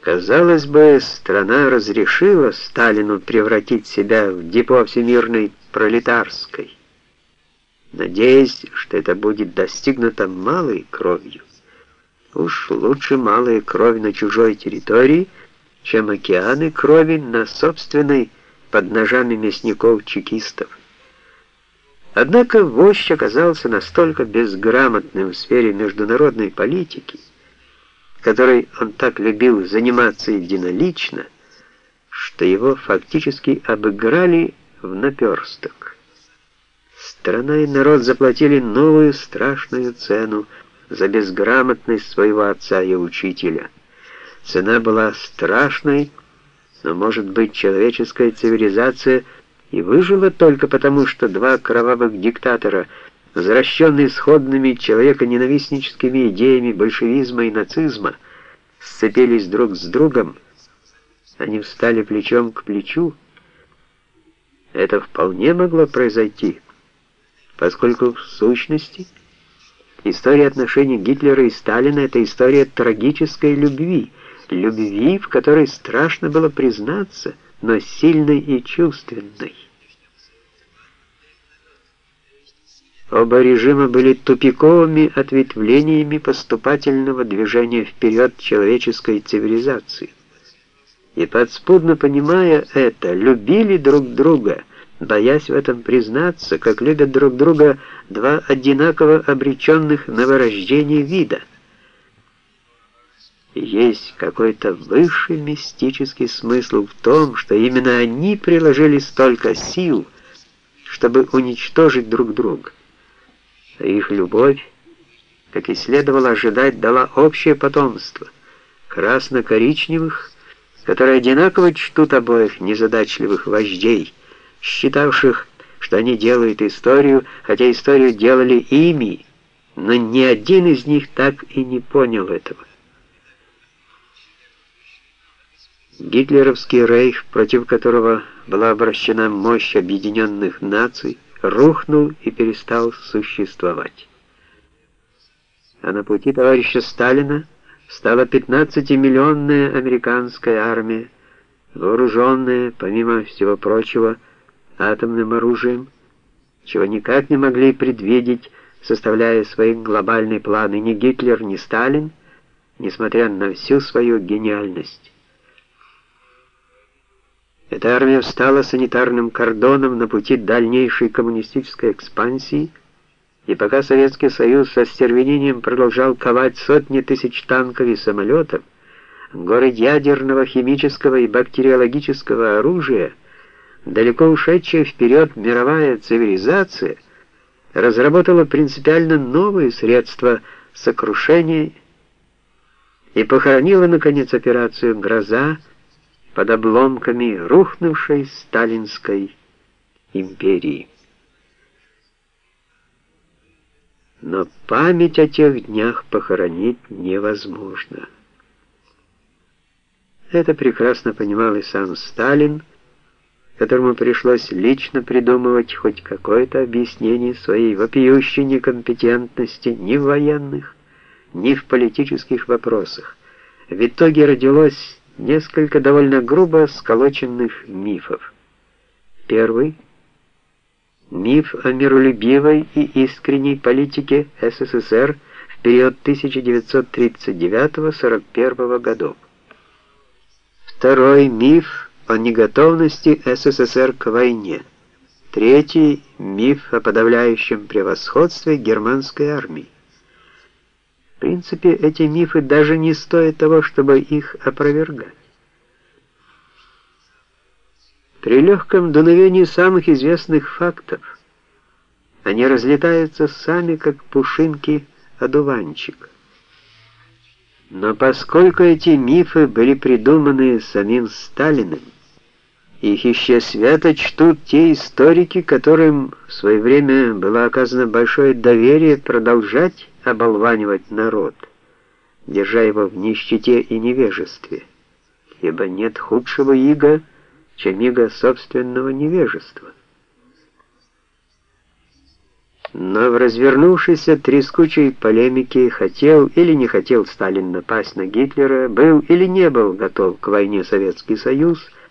Казалось бы, страна разрешила Сталину превратить себя в депо всемирной пролетарской, надеясь, что это будет достигнуто малой кровью. Уж лучше малая кровь на чужой территории, чем океаны крови на собственной под ножами мясников-чекистов. Однако вождь оказался настолько безграмотным в сфере международной политики, которой он так любил заниматься единолично, что его фактически обыграли в наперсток. Страна и народ заплатили новую страшную цену за безграмотность своего отца и учителя. Цена была страшной, но, может быть, человеческая цивилизация и выжила только потому, что два кровавых диктатора — возвращенные сходными человеконенавистническими идеями большевизма и нацизма, сцепились друг с другом, они встали плечом к плечу. Это вполне могло произойти, поскольку в сущности история отношений Гитлера и Сталина — это история трагической любви, любви, в которой страшно было признаться, но сильной и чувственной. Оба режима были тупиковыми ответвлениями поступательного движения вперед человеческой цивилизации. И подспудно понимая это, любили друг друга, боясь в этом признаться, как любят друг друга два одинаково обреченных на вырождение вида. Есть какой-то высший мистический смысл в том, что именно они приложили столько сил, чтобы уничтожить друг друга. Их любовь, как и следовало ожидать, дала общее потомство красно-коричневых, которые одинаково чтут обоих незадачливых вождей, считавших, что они делают историю, хотя историю делали ими, но ни один из них так и не понял этого. Гитлеровский рейх, против которого была обращена мощь объединенных наций, рухнул и перестал существовать. А на пути товарища Сталина стала 15-миллионная американская армия, вооруженная, помимо всего прочего, атомным оружием, чего никак не могли предвидеть, составляя свои глобальные планы ни Гитлер, ни Сталин, несмотря на всю свою гениальность. Эта армия встала санитарным кордоном на пути дальнейшей коммунистической экспансии, и пока Советский Союз со стервенением продолжал ковать сотни тысяч танков и самолетов, город ядерного, химического и бактериологического оружия, далеко ушедшая вперед мировая цивилизация, разработала принципиально новые средства сокрушения и похоронила, наконец, операцию «Гроза», под обломками рухнувшей сталинской империи. Но память о тех днях похоронить невозможно. Это прекрасно понимал и сам Сталин, которому пришлось лично придумывать хоть какое-то объяснение своей вопиющей некомпетентности ни в военных, ни в политических вопросах. В итоге родилось несколько довольно грубо сколоченных мифов. Первый — миф о миролюбивой и искренней политике СССР в период 1939-41 годов. Второй — миф о неготовности СССР к войне. Третий — миф о подавляющем превосходстве германской армии. В принципе, эти мифы даже не стоят того, чтобы их опровергать. При легком дуновении самых известных фактов они разлетаются сами, как пушинки одуванчик. Но поскольку эти мифы были придуманы самим Сталиным, их еще свято чтут те историки, которым в свое время было оказано большое доверие продолжать оболванивать народ, держа его в нищете и невежестве, ибо нет худшего ига, чем иго собственного невежества. Но в развернувшейся трескучей полемике хотел или не хотел Сталин напасть на Гитлера, был или не был готов к войне Советский Союз,